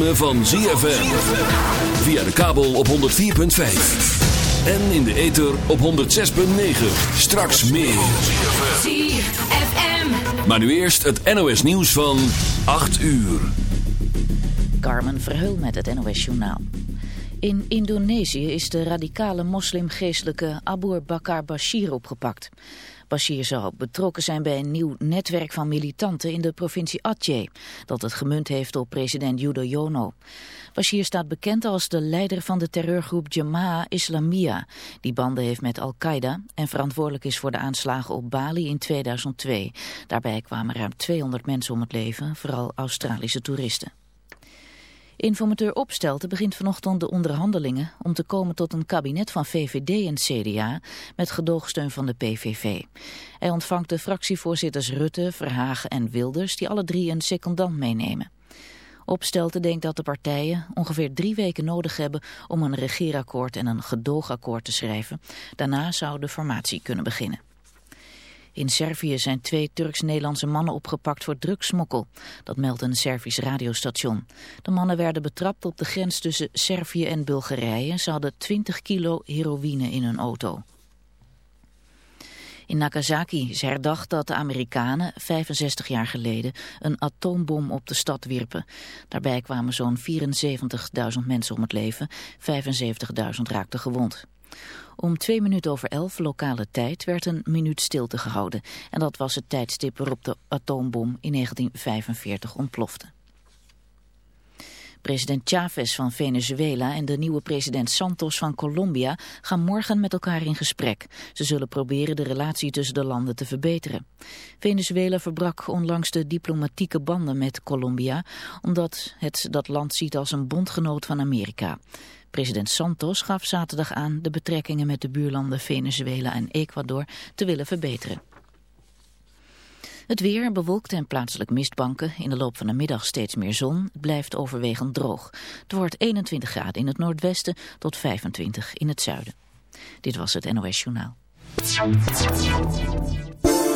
ritme van ZFM. Via de kabel op 104.5. En in de ether op 106.9. Straks meer. ZFM. Maar nu eerst het NOS nieuws van 8 uur. Carmen Verheul met het NOS Journaal. In Indonesië is de radicale moslimgeestelijke Abu Bakar Bashir opgepakt. Bashir zou betrokken zijn bij een nieuw netwerk van militanten in de provincie Aceh, dat het gemunt heeft op president Yudhoyono. Bashir staat bekend als de leider van de terreurgroep Jamaah Islamiyah, die banden heeft met Al-Qaeda en verantwoordelijk is voor de aanslagen op Bali in 2002. Daarbij kwamen ruim 200 mensen om het leven, vooral Australische toeristen. Informateur Opstelten begint vanochtend de onderhandelingen om te komen tot een kabinet van VVD en CDA met gedoogsteun van de PVV. Hij ontvangt de fractievoorzitters Rutte, Verhagen en Wilders die alle drie een secondant meenemen. Opstelten denkt dat de partijen ongeveer drie weken nodig hebben om een regeerakkoord en een gedoogakkoord te schrijven. Daarna zou de formatie kunnen beginnen. In Servië zijn twee Turks-Nederlandse mannen opgepakt voor drugsmokkel. Dat meldt een Servisch radiostation. De mannen werden betrapt op de grens tussen Servië en Bulgarije. Ze hadden 20 kilo heroïne in hun auto. In Nagasaki is herdacht dat de Amerikanen 65 jaar geleden een atoombom op de stad wierpen. Daarbij kwamen zo'n 74.000 mensen om het leven, 75.000 raakten gewond. Om twee minuten over elf lokale tijd werd een minuut stilte gehouden. En dat was het tijdstip waarop de atoombom in 1945 ontplofte. President Chavez van Venezuela en de nieuwe president Santos van Colombia gaan morgen met elkaar in gesprek. Ze zullen proberen de relatie tussen de landen te verbeteren. Venezuela verbrak onlangs de diplomatieke banden met Colombia, omdat het dat land ziet als een bondgenoot van Amerika. President Santos gaf zaterdag aan de betrekkingen met de buurlanden Venezuela en Ecuador te willen verbeteren. Het weer bewolkt en plaatselijk mistbanken. In de loop van de middag steeds meer zon. Het blijft overwegend droog. Het wordt 21 graden in het noordwesten tot 25 in het zuiden. Dit was het NOS Journaal.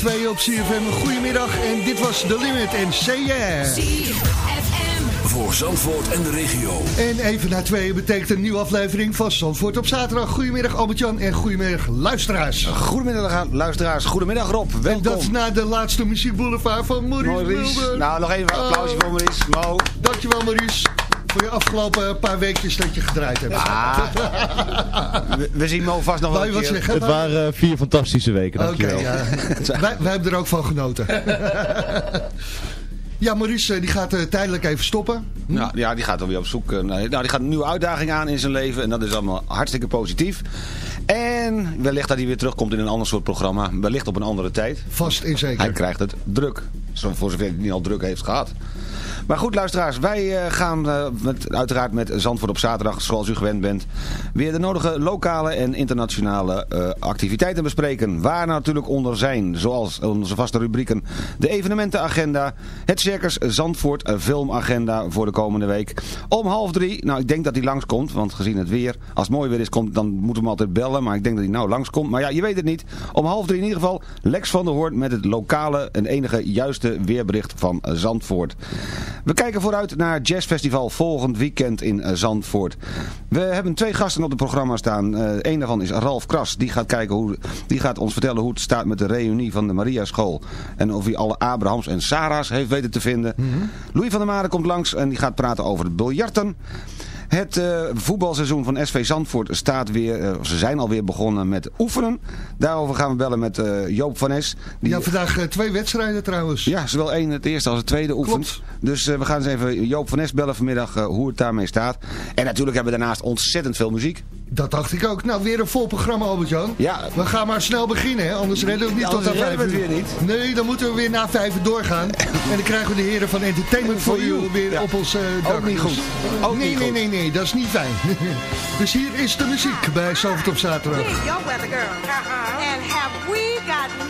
2 op CFM. Goedemiddag en dit was The Limit en Say yeah. Voor Zandvoort en de regio. En even na tweeën betekent een nieuwe aflevering van Zandvoort op zaterdag. Goedemiddag Albert-Jan en goedemiddag luisteraars. Goedemiddag eh, luisteraars, goedemiddag Rob, welkom. En dat na de laatste muziekboulevard van Maurice, Nou, nog even een oh. applausje voor Maurice. Mo. Dankjewel Maurice. Voor je afgelopen paar weekjes dat je gedraaid hebt. Ah, we, we zien Mo vast nog wel een keer. Het waren eh, vier fantastische weken, Oké, dankjewel. ja. wij, wij hebben er ook van genoten. ja, Maurice eh, die gaat eh, tijdelijk even stoppen. Ja, ja, die gaat dan weer op zoek. naar- nou, die gaat een nieuwe uitdaging aan in zijn leven. En dat is allemaal hartstikke positief. En wellicht dat hij weer terugkomt in een ander soort programma. Wellicht op een andere tijd. Vast en zeker. Hij krijgt het druk. Voor zover het niet al druk heeft gehad. Maar goed, luisteraars. Wij eh, gaan eh, met, uiteraard met Zandvoort op zaterdag, zoals u gewend bent, weer de nodige lokale en internationale eh, activiteiten bespreken. Waar natuurlijk onder zijn, zoals onze vaste rubrieken, de evenementenagenda, het Circus Zandvoort filmagenda voor de komende week. Om half drie, nou ik denk dat hij langskomt, want gezien het weer, als het mooi weer is, komt, dan moeten we hem altijd bellen. Maar ik denk dat hij nou langskomt. Maar ja, je weet het niet. Om half drie in ieder geval Lex van der Hoorn met het lokale en enige juiste weerbericht van eh, Zandvoort. We kijken vooruit naar Jazzfestival volgend weekend in eh, Zandvoort. We hebben twee gasten op het programma staan. Eh een daarvan is Ralf Kras. Die gaat, kijken hoe, die gaat ons vertellen hoe het staat met de reunie van de Maria School. En of hij alle Abrahams en Sarah's heeft weten te vinden. Louis van der Maren komt langs en die gaat praten over het biljarten. Het eh, voetbalseizoen van SV Zandvoort staat weer, eh, ze zijn alweer begonnen met oefenen. Daarover gaan we bellen met eh, Joop van Es. Die, Ja, vandaag twee wedstrijden trouwens. ja, zowel één het eerste als het tweede oefent. Klopt. Dus we gaan eens even Joop van Es bellen vanmiddag hoe het daarmee staat. En natuurlijk hebben we daarnaast ontzettend veel muziek. Dat dacht ik ook. Nou, weer een vol programma, Albert-Jan. Ja. We gaan maar snel beginnen, hè? anders redden we het niet Ja, tot aan vijf uur. weer Nee, dan moeten we weer na vijf uur doorgaan. en dan krijgen we de heren van Entertainment for You weer Ja. op ons dak. Ook niet Dus- goed. Ook nee, niet nee, goed. nee, nee, dat is niet fijn. dus hier is de muziek bij Zalvert op zaterdag. We're your weather girl. And have we got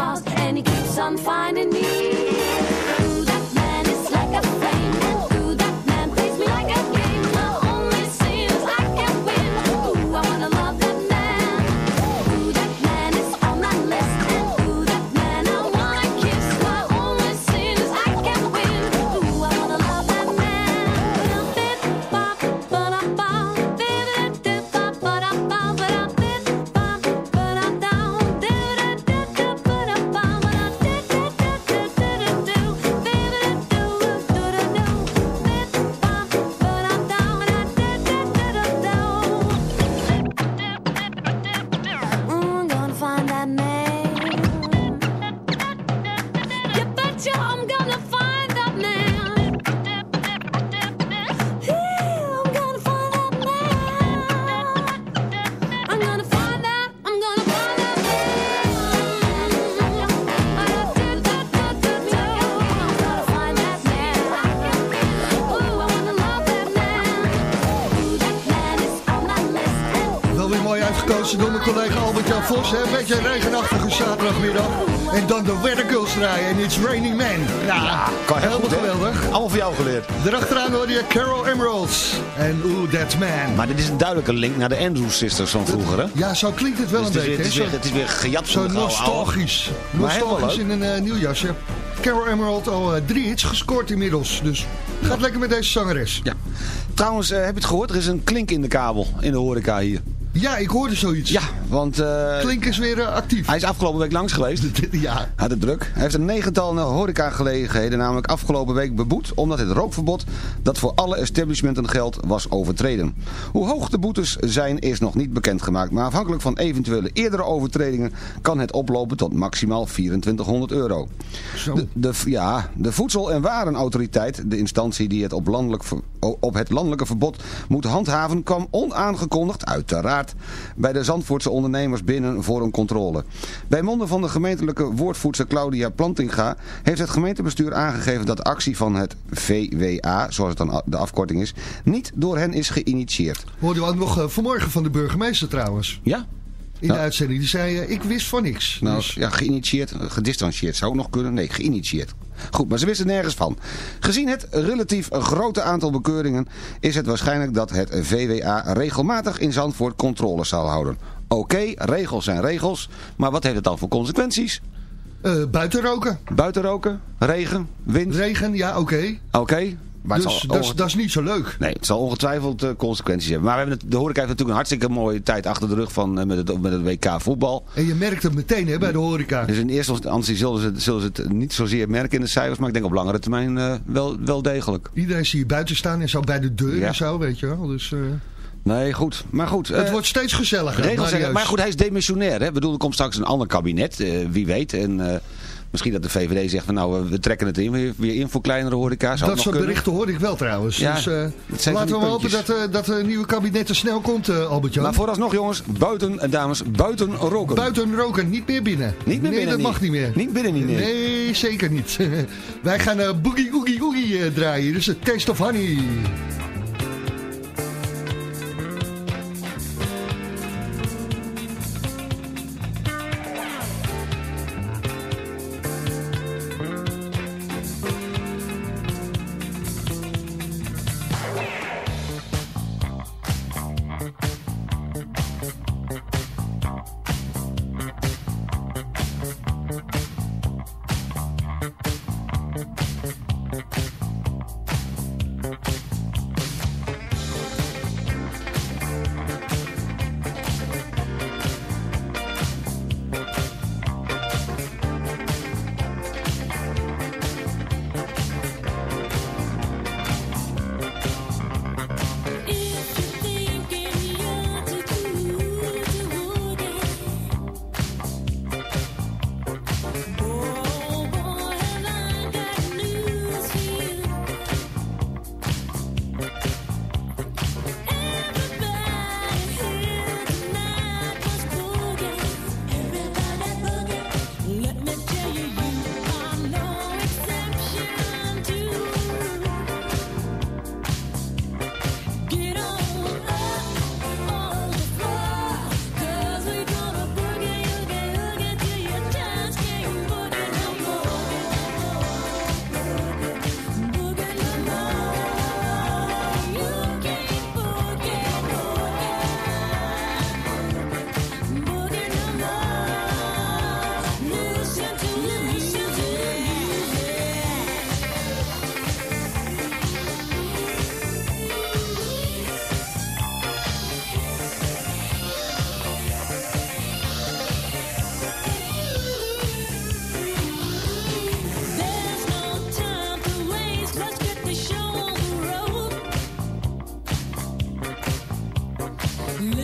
Lost, and he keeps on finding me. Door mijn collega Albert-Jan Vos. Hè? Een beetje een regenachtige zaterdagmiddag. En dan de Weather Girls draaien en It's Raining Man. Ja, Kan heel helemaal goed, geweldig. Allemaal voor jou geleerd. Daarachteraan hoor je Carol Emeralds. En Ooh, That Man. Maar dit is een duidelijke link naar de Andrews Sisters van vroeger, hè? Ja, zo klinkt het wel Dus een beetje. het, is hè? weer, het is weer gejat Zo van nostalgisch. Nostalgisch in een eh, nieuw jasje. Carol Emerald al eh, drie hits gescoord inmiddels. Dus gaat lekker met deze zangeres. Ja. Trouwens, eh, heb je het gehoord? Er is een klink in de kabel in de horeca hier. Ja, ik hoorde zoiets. Ja, want eh, Klink is weer eh, actief. hij is afgelopen week langs geweest. ja. Had het druk. Hij heeft een negental horecagelegenheden namelijk afgelopen week beboet... omdat het rookverbod dat voor alle establishmenten geldt was overtreden. Hoe hoog de boetes zijn is nog niet bekendgemaakt... maar afhankelijk van eventuele eerdere overtredingen... kan het oplopen tot maximaal 2400 euro. Zo. De, de, ja, de Voedsel- en Warenautoriteit, de instantie die het op, landelijk, op het landelijke verbod moet handhaven... kwam onaangekondigd, uiteraard, bij de Zandvoortse ondernemers binnen voor een controle. Bij monden van de gemeentelijke woordvoerster Claudia Plantinga... heeft het gemeentebestuur aangegeven dat actie van het VWA, zoals het dan de afkorting is... niet door hen is geïnitieerd. Hoorden we ook nog eh, vanmorgen van de burgemeester trouwens. Ja? In de Ja. uitzending. Die zei, eh, ik wist van niks. Nou, Dus- ja, geïnitieerd, eh, gedistanceerd zou ook nog kunnen. Nee, geïnitieerd. Goed, maar ze wisten nergens van. Gezien het relatief grote aantal bekeuringen is het waarschijnlijk dat het VWA regelmatig in Zandvoort controles zal houden. Oké, regels zijn regels, maar wat heeft het dan voor consequenties? Eh, buiten roken. Buiten roken, regen, wind, Regen, ja, oké. oké. Dus dat is- niet zo leuk. Nee, het zal ongetwijfeld eh, consequenties hebben. Maar we hebben het, de horeca heeft natuurlijk een hartstikke mooie tijd achter de rug van, eh, met, het, met het WK voetbal. En je merkt het meteen hè, bij de horeca. Dus in eerste instantie zullen ze, het- zullen ze het niet zozeer merken in de cijfers, maar ik denk op langere termijn wel, wel degelijk. Iedereen zie je buiten staan en zo bij de deur Ja. en zo, weet je wel. Dus, Nee, goed. Maar goed. Het eh, wordt steeds gezelliger. regels maar goed, hij is demissionair. Hè? Ik bedoel, er komt straks een ander kabinet. eh, wie weet. En eh, misschien dat de VVD zegt van nou, we trekken het in, weer, weer in voor kleinere horeca. Zou Dat soort berichten hoor ik wel trouwens. Ja, dus het laten we hopen dat, eh, dat de nieuwe kabinet er snel komt, Albert-Jan. Maar vooralsnog jongens, buiten, eh, dames, buiten roken. Buiten roken, niet meer binnen. Niet meer nee, binnen, dat niet. mag niet meer. Niet binnen niet, nee. Nee, zeker niet. Wij gaan Boogie Oogie Oogie draaien. Dus het Taste of Honey.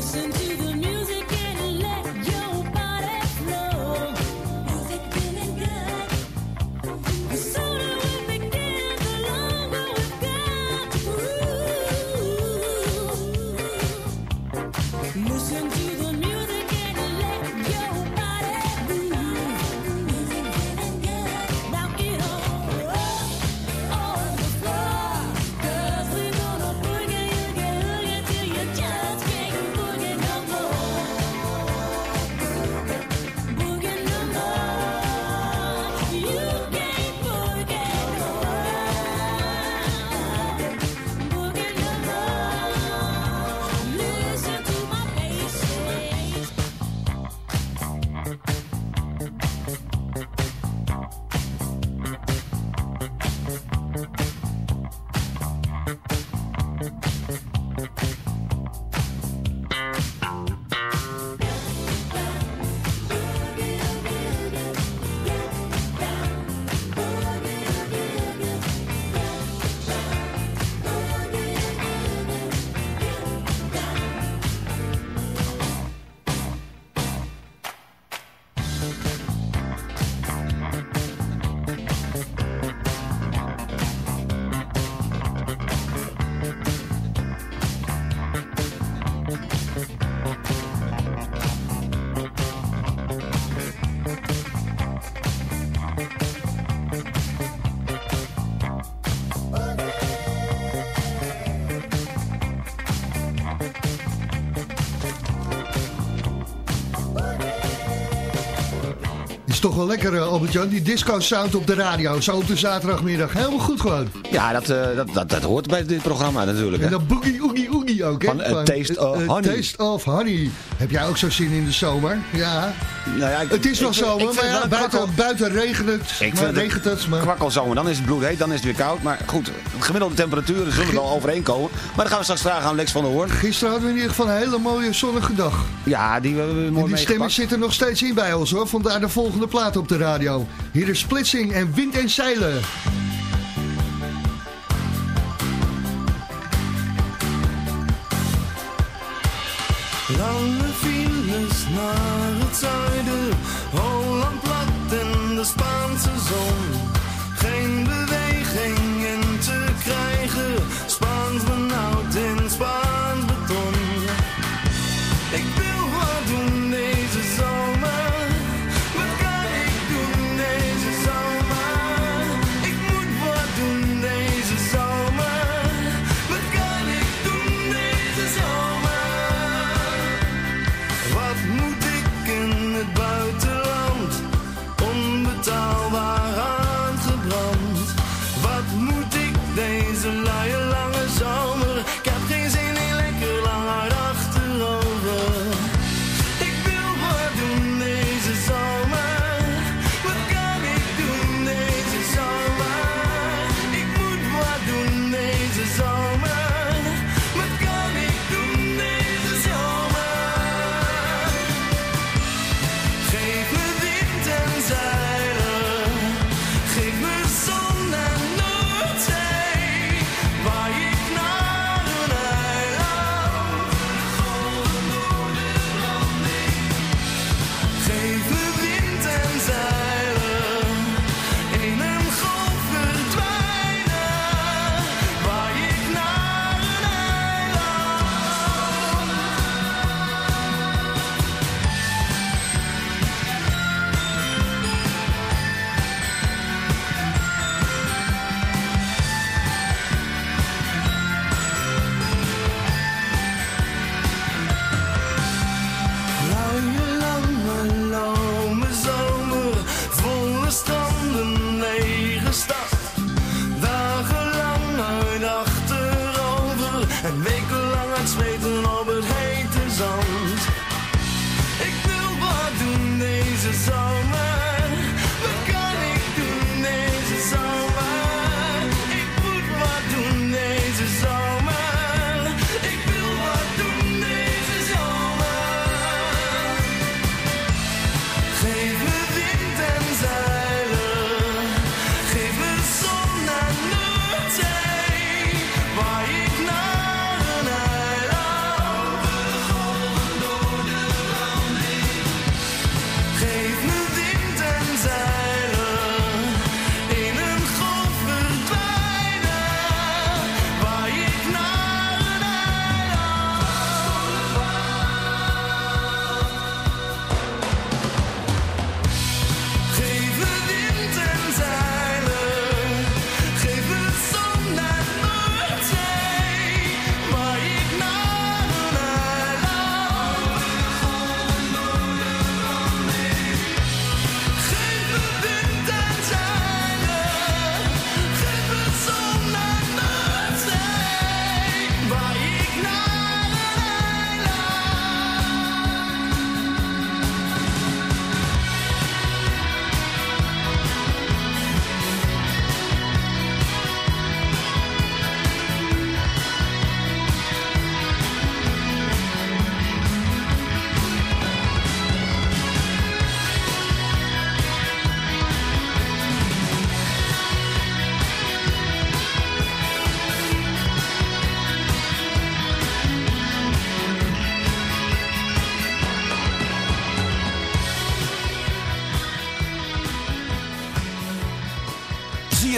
Listen to toch wel lekker, eh, Albert-Jan. Die disco-sound op de radio. Zo op de zaterdagmiddag. Helemaal goed gewoon. Ja, dat, eh, dat, dat, dat hoort bij dit programma natuurlijk. En dan boogie, oogie, oogie ook, hè? Van, eh, Taste of Honey. Taste of Honey. Heb jij ook zo zin in de zomer? Ja. Nou ja, ik- Het is wel zomer, maar ja, buiten, buiten regent het. Ik maar regent het, maar... kwakkelzomer. Dan is het bloedheet, dan is het weer koud. Maar goed, gemiddelde temperaturen zullen wel overeenkomen. Maar dan gaan we straks vragen aan Lex van der Hoorn. Gisteren hadden we in ieder geval een hele mooie zonnige dag. Ja, die hebben we mooi En die stemming zit er nog steeds in bij ons hoor. Vandaar de volgende plaat op de radio. Hier is Splitsing en Wind en Zeilen. Lange files naar het zuiden, Holland plat in de Spaanse zon.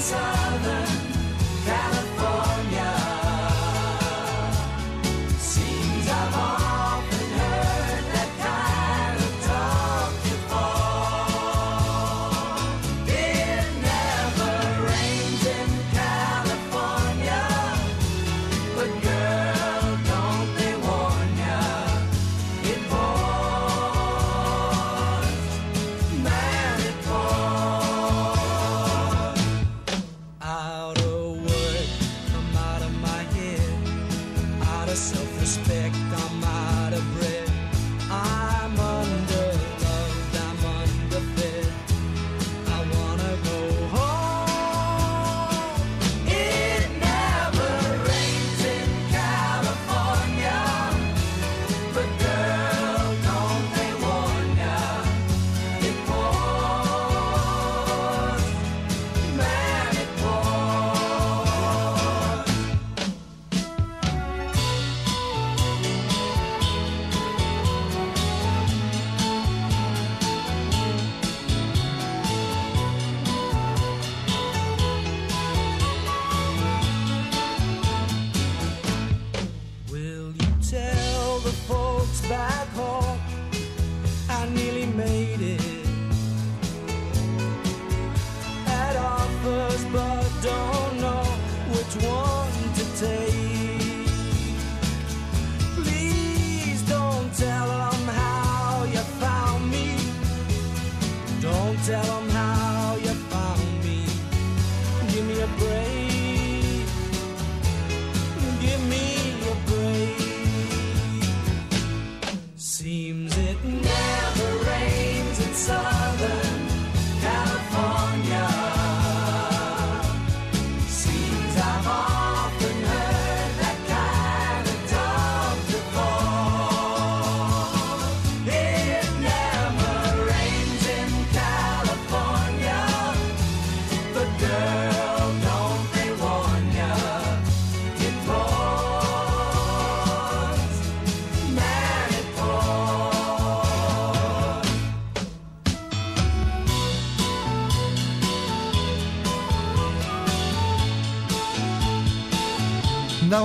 inside.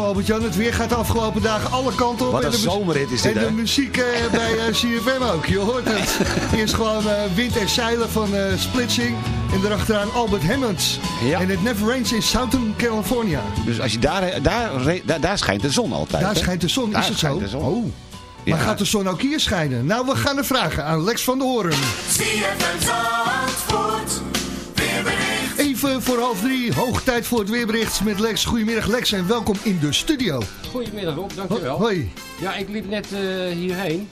Albert-Jan, het weer gaat de afgelopen dagen alle kanten op. Wat En een de zomerrit is dit, En de muziek eh, bij eh, CFM ook, je hoort het. Eerst gewoon eh, wind en zeilen van eh, Splitsing. En daarachteraan Albert Hammonds. Ja. En het Never Rains in Southern California. Dus als je daar, daar, daar, daar schijnt de zon altijd. Daar hè? schijnt de zon, Daar is het zo? de zon. Oh. Ja. Maar gaat de zon ook hier schijnen? Nou, we gaan er vragen aan Lex van der Hoorn. CFM Zandvoort, weerbericht. Even voor half drie, hoog tijd voor het weerbericht met Lex. Goedemiddag Lex en welkom in de studio. Goedemiddag Rob, dankjewel. Hoi. Ja, ik liep net eh, hierheen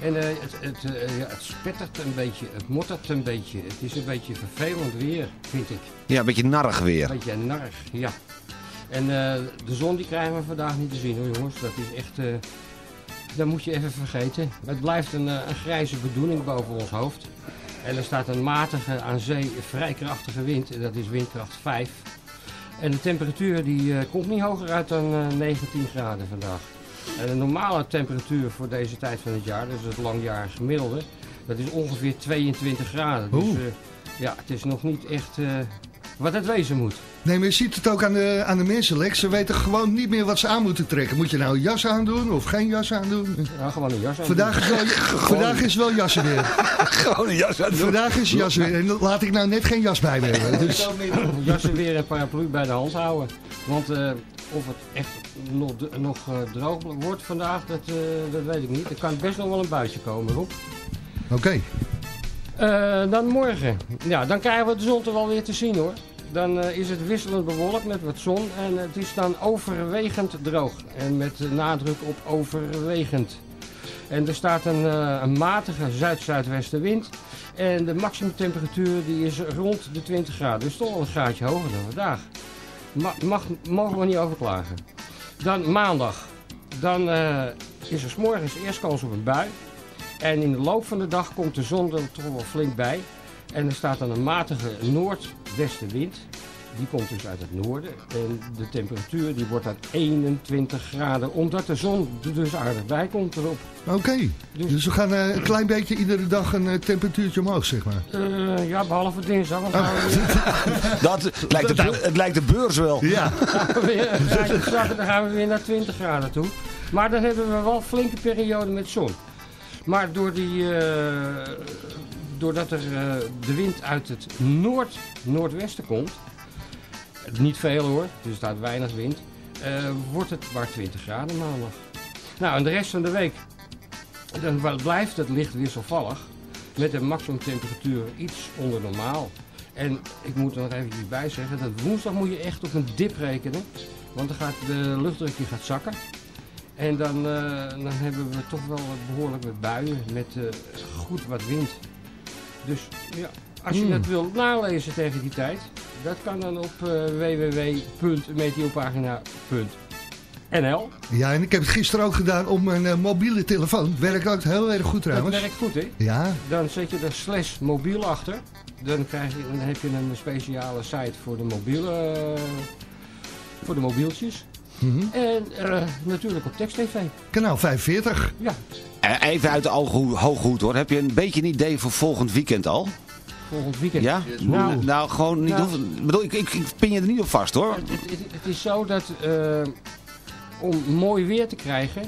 en eh, het, het, eh, ja, het spettert een beetje, het mottert een beetje. Het is een beetje vervelend weer, vind ik. Ja, een beetje narrig weer. Een beetje narig, ja. En eh, de zon die krijgen we vandaag niet te zien hoor jongens. Dat is echt, eh dat moet je even vergeten. Het blijft een, eh, een grijze bedoeling boven ons hoofd. En er staat een matige, aan zee vrij krachtige wind. En dat is windkracht 5. En de temperatuur die eh, komt niet hoger uit dan eh, 19 graden vandaag. En de normale temperatuur voor deze tijd van het jaar, dus het langjarig gemiddelde, dat is ongeveer 22 graden. Dus Oeh. eh, ja, het is nog niet echt eh, wat het wezen moet. Nee, maar je ziet het ook aan de, aan de mensen, Lex. Ze weten gewoon niet meer wat ze aan moeten trekken. Moet je nou een jas aandoen of geen jas aandoen? Ja, gewoon een jas aan. Vandaag is wel, vandaag is wel jassen weer. Gewoon een jas aan doen. Vandaag is jas weer. En laat ik nou net geen jas bij me hebben. Dus, Jassen weer en paraplu bij de hand houden. Want eh, of het echt nog, nog eh, droog wordt vandaag, dat, eh, dat weet ik niet. Er kan best nog wel een buitje komen, Rob. Oké. Dan morgen. Ja, dan krijgen we de zon er wel weer te zien hoor. Dan eh, is het wisselend bewolkt met wat zon en het is dan overwegend droog. En met nadruk op overwegend. En er staat een, eh, een matige zuid-zuidwestenwind. En de maximumtemperatuur die is rond de 20 graden. Dus toch wel een graadje hoger dan vandaag. Ma mag, mogen we niet overklagen. Dan maandag. Dan eh, is er 's morgens eerst kans op een bui. En in de loop van de dag komt de zon er toch wel flink bij. En er staat dan een matige noordwestenwind. Die komt dus uit het noorden. En de temperatuur die wordt uit 21 graden. Omdat de zon er dus aardig bij komt erop. Oké. Dus we gaan eh, een klein beetje iedere dag een eh, temperatuurtje omhoog, zeg maar. Eh, ja, behalve dinsdag. Dan weer, Dat, het, lijkt de, beur- het lijkt de beurs wel. Ja. dan gaan we weer naar 20 graden toe. Maar dan hebben we wel een flinke periode met zon. Maar door die, eh, doordat er eh, de wind uit het noord-noordwesten komt, niet veel hoor, dus er staat weinig wind, eh, wordt het maar 20 graden maandag. Nou, en de rest van de week, dan blijft het licht wisselvallig, met een maximumtemperatuur iets onder normaal. En ik moet er nog eventjes bij zeggen, dat woensdag moet je echt op een dip rekenen, want dan gaat de luchtdruk die gaat zakken. En dan, eh, dan hebben we toch wel behoorlijk wat buien met goed wat wind. Dus ja, als je Hmm. dat wilt nalezen tegen die tijd, dat kan dan op eh www.meteopagina.nl. Ja, en ik heb het gisteren ook gedaan op mijn eh, mobiele telefoon. Werkt ook heel erg goed Dat trouwens. werkt goed hè? Ja, Dan zet je er slash mobiel achter. Dan, krijg je, dan heb je een speciale site voor de mobiele, eh, voor de mobieltjes. Mhm. En eh, natuurlijk op tekst-tv. kanaal 45. Ja, Eh, Even uit de hooghoed hoor. Heb je een beetje een idee voor volgend weekend al? volgend weekend. Ja? Nou, Nou, gewoon niet Nou. hoeven- ik bedoel, ik, ik, ik pin je er niet op vast hoor. Het, het, het is zo dat eh, om mooi weer te krijgen,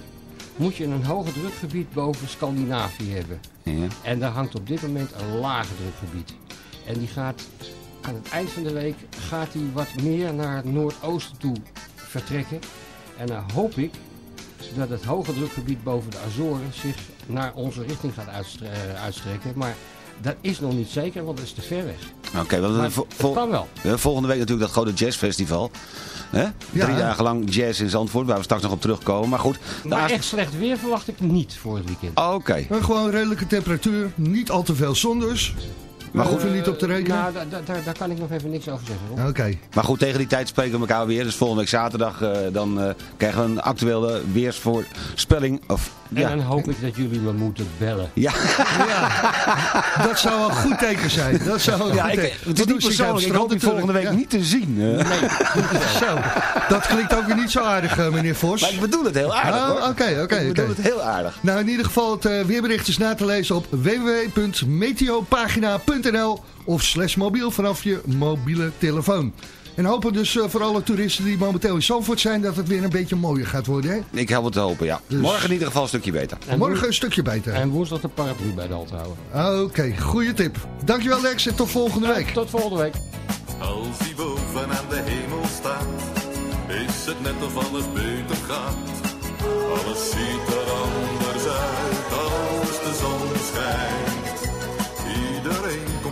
moet je een hoge drukgebied boven Scandinavië hebben. Ja. En daar hangt op dit moment een lage drukgebied. En die gaat aan het eind van de week gaat die wat meer naar het noordoosten toe vertrekken. En dan hoop ik dat het hoge drukgebied boven de Azoren zich naar onze richting gaat uitstre- eh, uitstrekken. Maar Dat is nog niet zeker, want dat is te ver weg. Oké, want vol- kan wel. volgende week natuurlijk dat grote jazzfestival. Hè? Drie dagen lang jazz in Zandvoort, waar we straks nog op terugkomen. Maar goed, Maar Aas- echt slecht weer verwacht ik niet voor het weekend. Oké. Maar gewoon redelijke temperatuur, niet al te veel zon dus. Maar goed. hoeven we niet op te rekenen. Nou, da- da- daar, daar kan ik nog even niks over zeggen. hoor. Oké. Maar goed, tegen die tijd spreken we elkaar weer. Dus volgende week zaterdag eh, dan eh, krijgen we een actuele weersvoorspelling. Of, En ja. dan hoop ik dat jullie me moeten bellen. Ja. Dat zou een goed teken zijn. Dat zou een Ja, goed ik, teken. het is niet persoonlijk. Ik hoop volgende week niet te zien. eh. Zo, dat klinkt ook weer niet zo aardig, meneer Vos. Maar ik bedoel het heel aardig Oh, hoor. Oké, oké, Ik bedoel het heel aardig. Nou, in ieder geval, het weerbericht is na te lezen op www.meteopagina.nl of slash mobiel vanaf je mobiele telefoon. En hopen dus eh, voor alle toeristen die momenteel in Zandvoort zijn, dat het weer een beetje mooier gaat worden. Hè? Ik help het te hopen, ja. Dus- Morgen in ieder geval een stukje beter. En Morgen woens- een stukje beter. En woensdag de paraplu bij de hand houden. Oké, goede tip. Dankjewel Lex en tot volgende week. Tot volgende week. Als hij boven aan de hemel staat, is het net of alles beter gaat. Alles ziet er anders uit als de zon schijnt.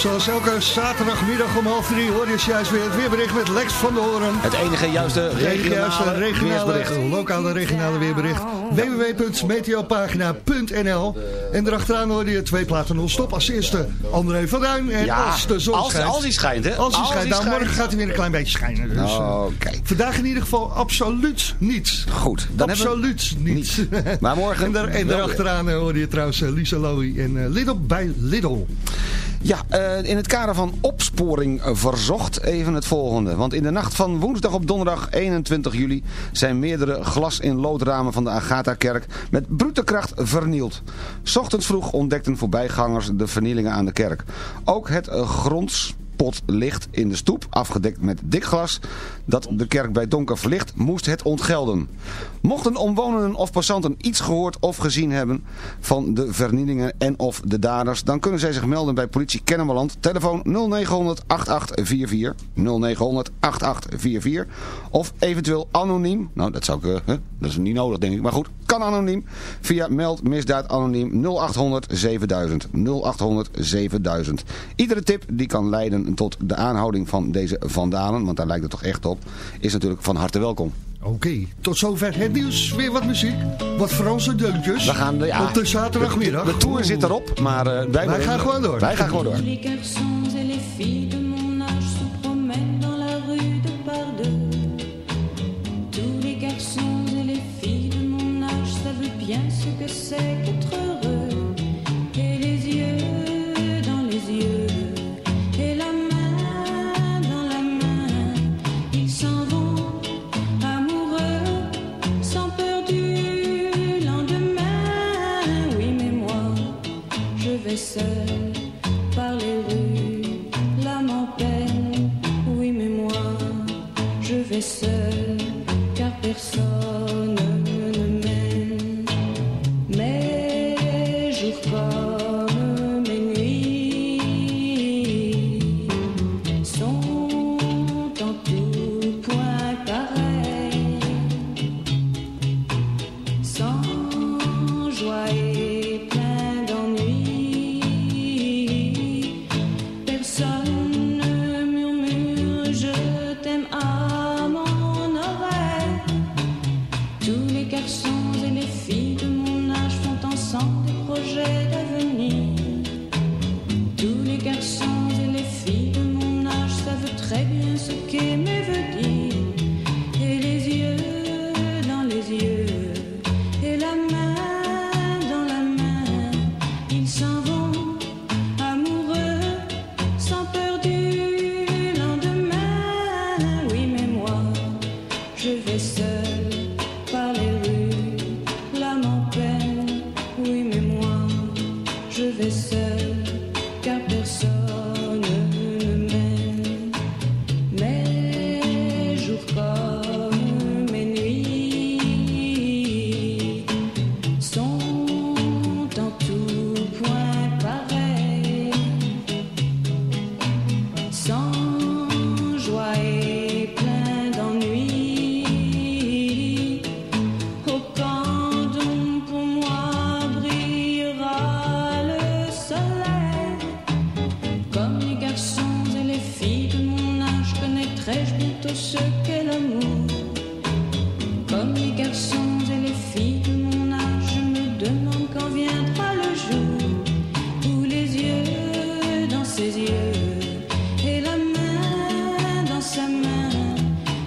Zoals elke zaterdagmiddag om half drie hoor je juist weer het weerbericht met Lex van de Hoorn. Het enige juiste regionale, juiste regionale, weersbericht. lokale regionale weerbericht. www.meteopagina.nl En erachteraan hoor je twee platen non-stop. Als eerste André van Duin en Ja, als de zon als- schijnt. als hij schijnt, hè? Als hij schijnt. hij Nou, morgen gaat hij weer een klein beetje schijnen. Dus, eh, Oké. Vandaag in ieder geval absoluut niet. Goed. Dan we- absoluut niet. Maar morgen en, daar, en daarachteraan eh, hoor je trouwens eh, Lisa Lowy en eh, Lidl bij Lidl. Ja, eh, in het kader van opsporing verzocht even het volgende. Want in de nacht van woensdag op donderdag 21 juli zijn meerdere glas- in loodramen van de Agatha-kerk met brute kracht vernield. Ochtends vroeg ontdekten voorbijgangers de vernielingen aan de kerk. Ook het eh, grondspot ligt in de stoep, afgedekt met dik glas, dat de kerk bij donker verlicht, moest het ontgelden. Mochten omwonenden of passanten iets gehoord of gezien hebben van de vernielingen en of de daders, dan kunnen zij zich melden bij politie Kennemerland. Telefoon 0900 8844 0900 8844 of eventueel anoniem. Nou, dat zou ik, eh, dat is niet nodig denk ik, maar goed, kan anoniem via meld misdaad anoniem 0800 7000 0800 7000. Iedere tip die kan leiden tot de aanhouding van deze vandalen, want daar lijkt het toch echt op, is natuurlijk van harte welkom. Oké, tot zover het nieuws. Weer wat muziek. Wat Franse deuntjes. We gaan, ja, Op de zaterdagmiddag. De, de tour zit erop, maar eh, wij, Wij gaan gewoon door. Wij gaan gewoon door. tout ce qu'est l'amour. Comme les garçons et les filles de mon âge, je me demande quand viendra le jour où les yeux dans ses yeux et la main dans sa main,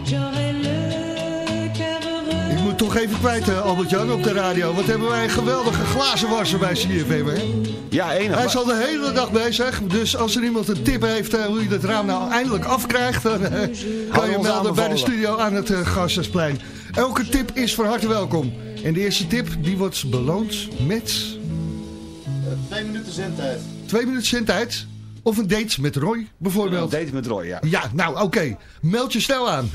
j'aurai le cœur heureux. Ik moet toch even kwijt, eh, Albert-Jan, op de radio. Wat hebben wij een geweldige glazenwassen bij CFM, hè? Ja, enig. Hij is al de hele dag bezig, dus als er iemand een tip heeft eh, hoe je dat raam nou eindelijk afkrijgt, dan eh, kan je melden bij de studio aan het uh, Gasthuisplein. Elke tip is van harte welkom. En de eerste tip, die wordt beloond met Twee minuten zendtijd. twee minuten zendtijd. Of een date met Roy, bijvoorbeeld. Date met Roy, ja. Ja, nou oké. Meld je snel aan.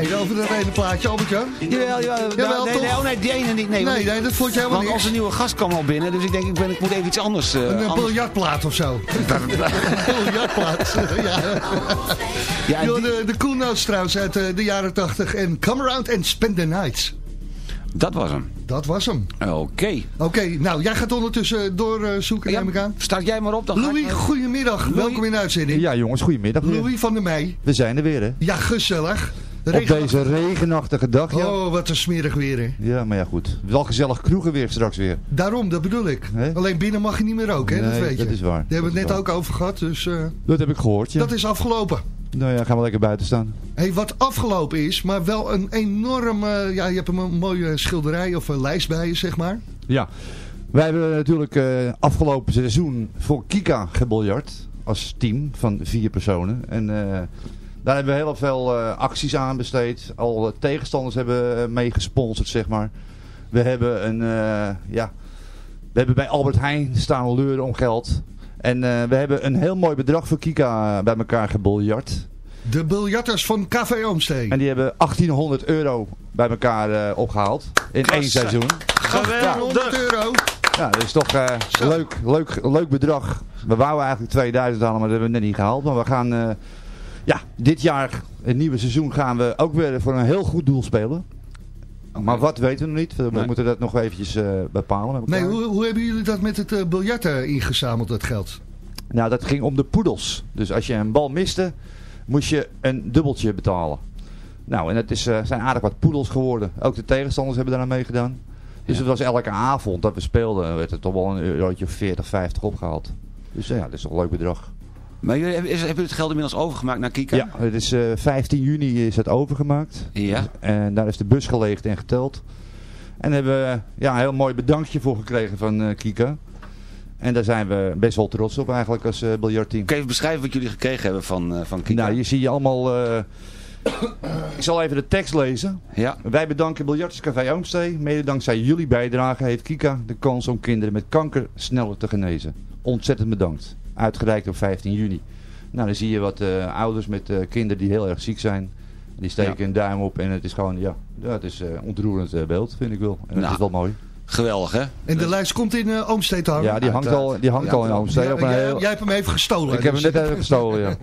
Niet over dat ene plaatje, Albert-Jan? Jawel, jawel. Jawel, nee, oh nee, die ene niet. Nee, Nee, want- nee, dat vond je helemaal Want niks. onze nieuwe gast kwam al binnen, dus ik denk, ik, ben, ik moet even iets anders... eh, Een eh, anders- biljartplaat of zo. Een biljartplaat. ja. Ja, en Yo, die- de, de Cool Notes trouwens uit eh, de jaren 80. En Come Around and Spend the Night. Dat was hem. Dat was hem. Oké. Oké, nou, jij gaat ondertussen doorzoeken, Ja, neem ik aan. Start jij maar op, dan ga ik Louis, maar- goedemiddag. Welkom in de uitzending. Ja jongens, goedemiddag. Louis van der Meij. We zijn er weer hè. Ja, gezellig. Op deze regenachtige dag, ja. Oh, wat een smerig weer, hè. Ja, maar ja goed. Wel gezellig kroegen weer straks weer. Daarom, dat bedoel ik. Alleen binnen mag je niet meer roken, hè? dat weet je. dat is waar. Daar hebben we het net ook over gehad, dus eh, Dat heb ik gehoord, ja. dat is afgelopen. Nou ja, gaan we lekker buiten staan. Hey, wat afgelopen is, maar wel een enorm... eh, ja, je hebt een mooie schilderij of een lijst bij je, zeg maar. Ja. Wij hebben natuurlijk eh, afgelopen seizoen voor Kika gebiljard. Als team van vier personen. En daar hebben we heel veel eh, acties aan besteed. Al tegenstanders hebben eh, mee gesponsord, zeg maar. We hebben een, eh, ja... We hebben bij Albert Heijn staan leuren om geld. En eh, we hebben een heel mooi bedrag voor Kika bij elkaar gebiljard. De biljarters van Café Oomsteen. En die hebben 1800 euro bij elkaar eh, opgehaald. In één seizoen. 100 euro. Ja, dat is toch eh leuk, leuk, leuk bedrag. We wouden eigenlijk 2000 halen, maar dat hebben we net niet gehaald. Maar we gaan, eh, ja, dit jaar, het nieuwe seizoen, gaan we ook weer voor een heel goed doel spelen. Maar wat weten we nog niet. We Nee. moeten dat nog eventjes eh, bepalen. Nee, hoe, hoe hebben jullie dat met het eh, biljart ingezameld, dat geld? Nou, dat ging om de poedels. Dus als je een bal miste, moest je een dubbeltje betalen. Nou, en het is, eh, zijn aardig wat poedels geworden. Ook de tegenstanders hebben daar aan meegedaan. Dus het was elke avond dat we speelden, werd er toch wel een eurotje of 40, 50 opgehaald. Dus ja, dat is toch een leuk bedrag. Maar jullie, hebben, het geld inmiddels overgemaakt naar Kika? Ja, het is eh, 15 juni is het overgemaakt. Ja. En daar is de bus geleegd en geteld. En daar hebben we ja, een heel mooi bedankje voor gekregen van eh, Kika. En daar zijn we best wel trots op eigenlijk als eh biljartteam. Kun je even beschrijven wat jullie gekregen hebben van, eh, van Kika? Nou, je ziet je allemaal... eh, ik zal even de tekst lezen. Ja. Wij bedanken Biljarterscafé Oomstee. Mede dankzij jullie bijdrage heeft Kika de kans om kinderen met kanker sneller te genezen. Ontzettend bedankt. Uitgereikt op 15 juni. Nou, dan zie je wat eh, ouders met eh, kinderen die heel erg ziek zijn. Die steken Ja. een duim op en het is gewoon, ja, het is een ontroerend beeld, vind ik wel. En het Nou, is wel mooi. Geweldig, hè? En de lijst komt in uh, Oomstee te hangen. Ja, die hangt al, die hangt al in Oomstee. Ja, op een jij, heel- jij hebt hem even gestolen. Ik heb hem dus- net even gestolen, ja.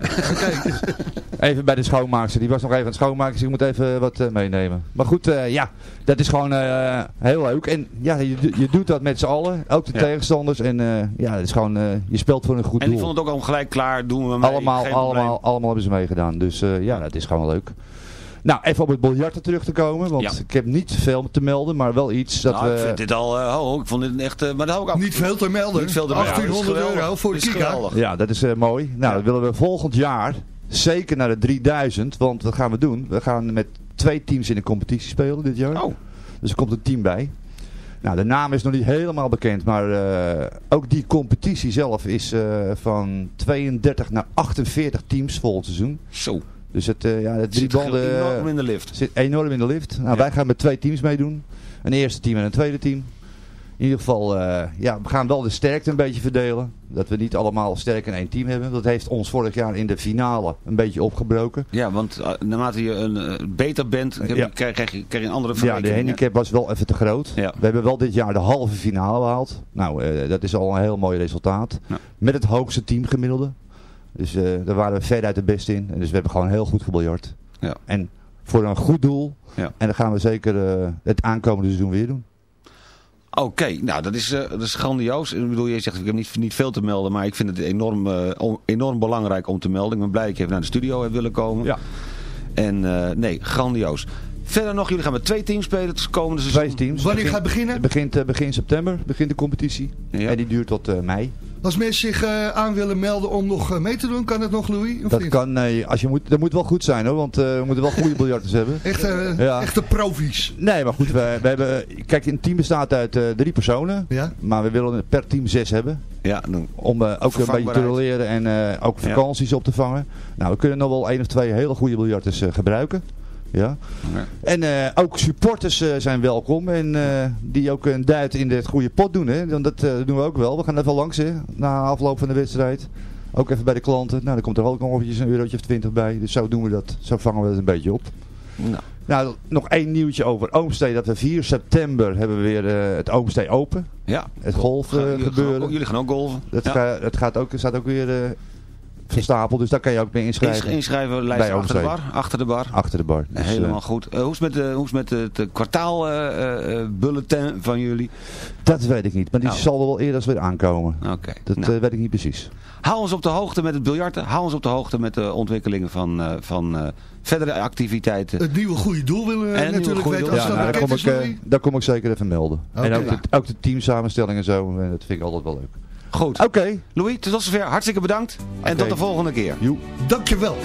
Even bij de schoonmaakster. Die was nog even aan het schoonmaken, dus ik moet even wat eh, meenemen. Maar goed, eh, ja, dat is gewoon eh, heel leuk. En ja, je, je doet dat met z'n allen. Ook de Ja. tegenstanders. En eh, ja, het is gewoon, eh, je speelt voor een goed En die doel. vonden het ook al gelijk klaar, doen we mee. allemaal, allemaal, allemaal hebben ze meegedaan. Dus eh, ja, dat is gewoon leuk. Nou, even op het biljarten terug te komen. Want Ja. ik heb niet veel te melden, maar wel iets dat nou, ik we... vind dit al, eh, ho, ik vond dit echt, eh, maar dat hou ik ook. Niet veel te melden. Niet veel te melden. 1800 Dat is geweldig. euro voor de Kika. Ja, dat is eh, mooi. Nou, dat willen we volgend jaar zeker naar de 3000. Want wat gaan we doen? We gaan met twee teams in de competitie spelen dit jaar. Oh. Dus er komt een team bij. Nou, de naam is nog niet helemaal bekend. Maar eh, ook die competitie zelf is eh, van 32 naar 48 teams volgend seizoen. Zo. Dus het, eh, ja, het drie Zit banden eh, enorm in de lift. zit enorm in de lift. Nou, Ja. wij gaan met twee teams meedoen. Een eerste team en een tweede team. In ieder geval, eh, ja, we gaan wel de sterkte een beetje verdelen. Dat we niet allemaal sterk in één team hebben. Dat heeft ons vorig jaar in de finale een beetje opgebroken. Ja, want naarmate je een, beter bent, heb je- Ja. krijg, krijg je, krijg je een andere Ja, de handicap was wel even te groot. Ja. We hebben wel dit jaar de halve finale behaald. Nou, dat is al een heel mooi resultaat. Met het hoogste teamgemiddelde. Dus eh, daar waren we veruit de beste in. En dus we hebben gewoon heel goed gebiljart. Ja. En voor een goed doel. Ja. En dat gaan we zeker eh, het aankomende seizoen weer doen. Oké, nou dat is, eh, dat is grandioos. Ik bedoel, je zegt ik heb niet, niet veel te melden, maar ik vind het enorm, eh, enorm belangrijk om te melden. Ik ben blij dat je even naar de studio hebt willen komen. Ja. En eh, nee, grandioos. Verder nog, jullie gaan met twee teams spelen het komende seizoen. Twee teams. Wanneer Begin- gaat het beginnen? Het begint begin september, begint de competitie. Ja. En die duurt tot eh, mei. Als mensen zich eh, aan willen melden om nog eh, mee te doen, kan het nog, Louis? Of Dat niet? kan, eh, als je moet, dat moet wel goed zijn hoor, want eh, we moeten wel goede biljarters hebben. Echt, eh, Ja. Echte profies. Nee, maar goed, we, we hebben, kijk, een team bestaat uit eh, drie personen. Ja? Maar we willen per team zes hebben. Ja, Om eh, ook een beetje te roleren en eh, ook vakanties op te vangen. Nou, we kunnen nog wel één of twee hele goede biljarters eh, gebruiken. Ja. En eh, ook supporters eh, zijn welkom. En eh, die ook een duit in het goede pot doen. Hè. Want Dat doen we ook wel. We gaan even langs hè, na afloop van de wedstrijd. Ook even bij de klanten. Nou, dan komt er ook nog eventjes een eurotje of twintig bij. Dus zo doen we dat. Zo vangen we dat een beetje op. nou, Nou, nog één nieuwtje over Oomstee. Dat we 4 september hebben we weer het Oomstee Open. ja. Het gaan gebeuren. jullie gaan ook golven. Dat, Ja. ga- dat gaat ook, staat ook weer eh verstapeld. Dus daar kan je ook mee Inschrijven, inschrijven. inschrijven lijst Bij achter de bar. Achter de bar. Achter de bar. Dus, Helemaal eh, goed. Eh, hoe is het met, de, hoe is het met het eh, kwartaalbulletin van jullie? dat weet ik niet. Maar die Nou. zal er wel eerder weer aankomen. Oké. Dat Nou, eh, weet ik niet precies. hou ons op de hoogte met het biljarten. Hou ons op de hoogte met de ontwikkelingen van, eh, van eh, verdere activiteiten. Het nieuwe goede doel willen we En het nieuwe natuurlijk goede weten doel. Ja, dat nou, daar, kom is, ik, eh, daar kom ik zeker even melden. En ook de, ook de teamsamenstelling en zo. eh, dat vind ik altijd wel leuk. Goed. Oké. Louis, tot zover. Hartstikke bedankt. En tot de volgende keer. Joe. Dankjewel.